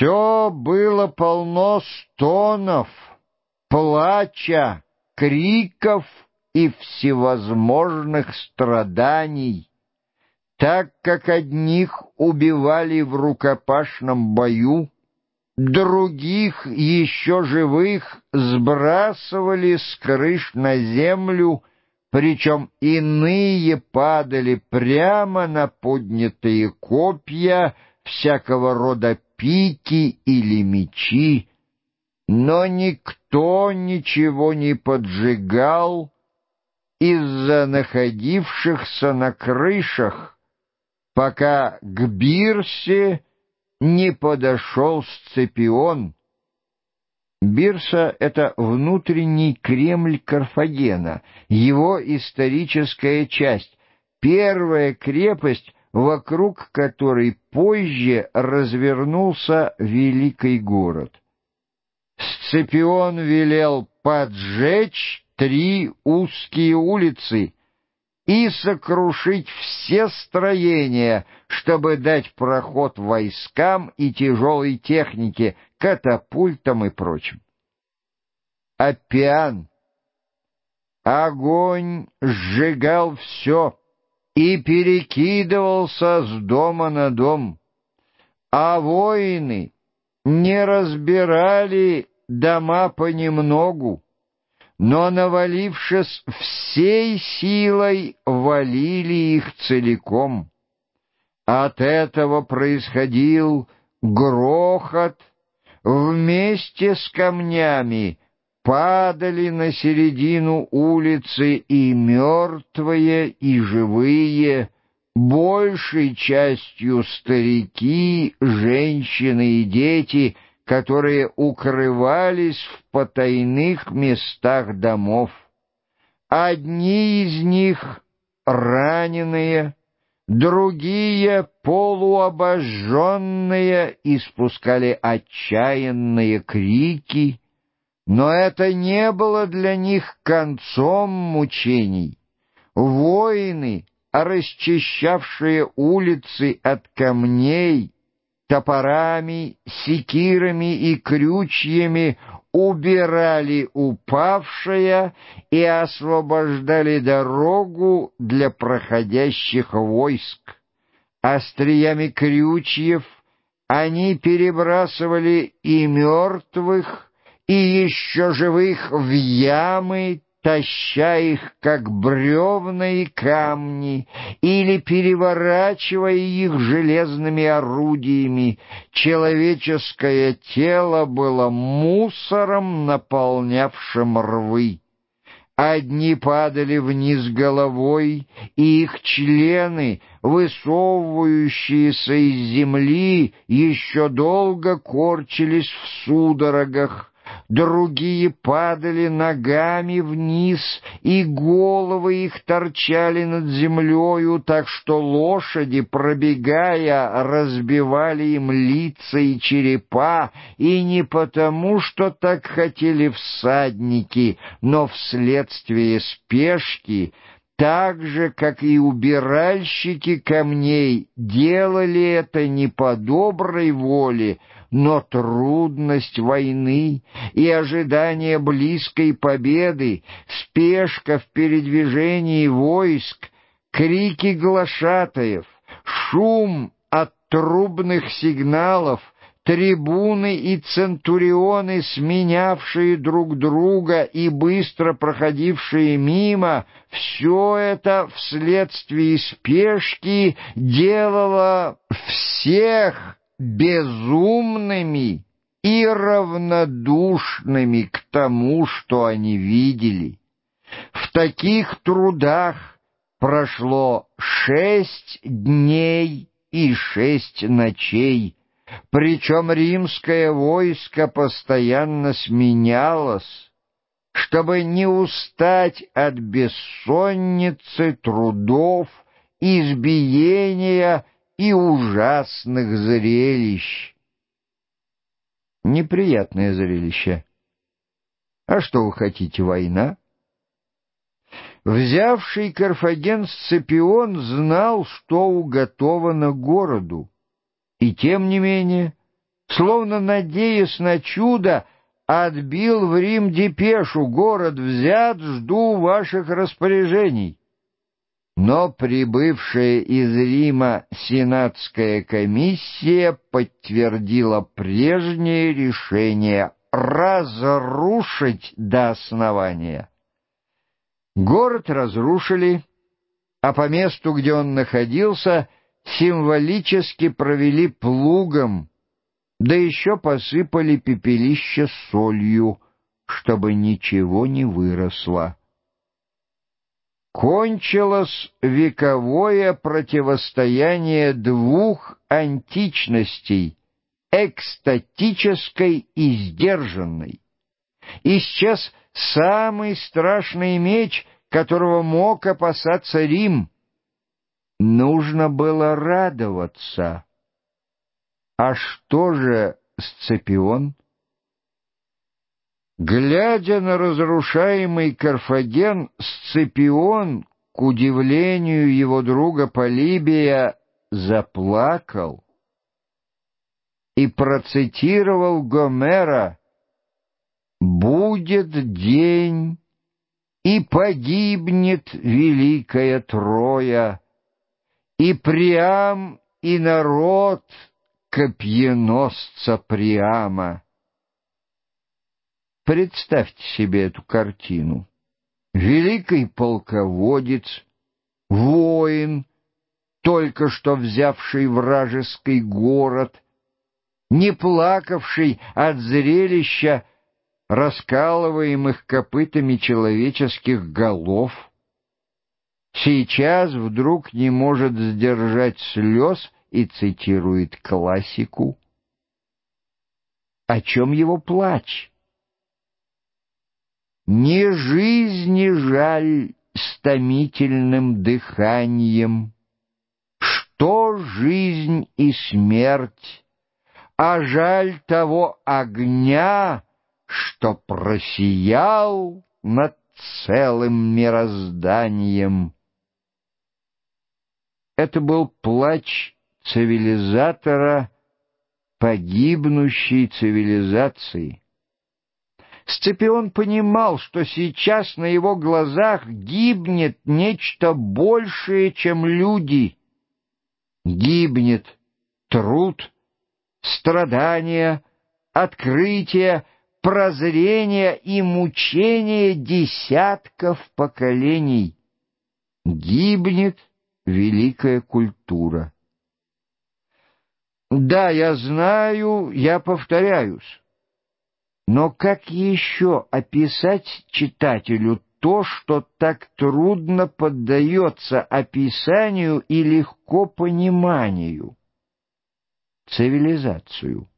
Все было полно стонов, плача, криков и всевозможных страданий, так как одних убивали в рукопашном бою, других, еще живых, сбрасывали с крыш на землю, причем иные падали прямо на поднятые копья всякого рода пики или мечи, но никто ничего не поджигал из-за находившихся на крышах, пока к Бирсе не подошел Сципион. Бирса — это внутренний Кремль Карфагена, его историческая часть, первая крепость, вокруг которой позже развернулся великий город. Сципион велел поджечь три узкие улицы и сокрушить все строения, чтобы дать проход войскам и тяжелой технике, катапультам и прочим. Опиан. Огонь сжигал все и перекидывался с дома на дом, а воины не разбирали дома понемногу, но, навалившись всей силой, валили их целиком. От этого происходил грохот, вместе с камнями падали на середину улицы и мертвые, и живые, большей частью старики, женщины и дети — которые укрывались в потайных местах домов. Одни из них раненые, другие полуобожженные испускали отчаянные крики, но это не было для них концом мучений. Воины, расчищавшие улицы от камней, топорами, секирами и крючьями убирали упавшее и освобождали дорогу для проходящих войск. Остриями крючьев они перебрасывали и мертвых, и еще живых в ямы, таща их, как бревна и камни, или переворачивая их железными орудиями, человеческое тело было мусором, наполнявшим рвы. Одни падали вниз головой, и их члены, высовывающиеся из земли, еще долго корчились в судорогах, другие падали ногами вниз, и головы их торчали над землею, так что лошади, пробегая, разбивали им лица и черепа, и не потому, что так хотели всадники, но вследствие спешки, так же, как и убиральщики камней, делали это не по доброй воле, но трудность войны и ожидание близкой победы, спешка в передвижении войск, крики глашатаев, шум от трубных сигналов, трибуны и центурионы, сменявшие друг друга и быстро проходившие мимо, все это вследствие спешки делало всех безумными и равнодушными к тому, что они видели. В таких трудах прошло шесть дней и шесть ночей, причем римское войско постоянно сменялось, чтобы не устать от бессонницы, трудов, избиения и ужасных зрелищ. Неприятное зрелище. А что вы хотите, война? Взявший Карфаген Сципион знал, что уготовано городу, и тем не менее словно надеясь на чудо, отбил в Рим депешу, город взят, жду ваших распоряжений. Но прибывшая из Рима сенатская комиссия подтвердила прежнее решение разрушить до основания. Город разрушили, а по месту, где он находился, символически провели плугом, да еще посыпали пепелище солью, чтобы ничего не выросло. Кончилось вековое противостояние двух античностей, экстатической и сдержанной. Исчез самый страшный меч, которого мог опасаться Рим. Нужно было радоваться. А что же Сципион? Глядя на разрушаемый Карфаген, Сципион, к удивлению его друга Полибия, заплакал и процитировал Гомера «Будет день, и погибнет великая Троя, и Приам, и народ копьеносца Приама». Представьте себе эту картину. Великий полководец, воин, только что взявший вражеский город, не плакавший от зрелища раскалываемых копытами человеческих голов, сейчас вдруг не может сдержать слез и цитирует классику. О чем его плач? Не жизни жаль с томительным дыханием, Что жизнь и смерть, а жаль того огня, Что просиял над целым мирозданием. Это был плач цивилизатора, погибнущей цивилизации. Сципион понимал, что сейчас на его глазах гибнет нечто большее, чем люди. Гибнет труд, страдания, открытие, прозрение и мучение десятков поколений. Гибнет великая культура. Да, я знаю, я повторяюсь. Но как еще описать читателю то, что так трудно поддается описанию и легко пониманию? Цивилизацию.